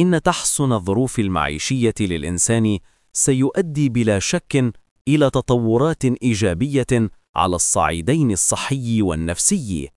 إن تحسن الظروف المعيشية للإنسان سيؤدي بلا شك إلى تطورات إيجابية على الصعيدين الصحي والنفسي.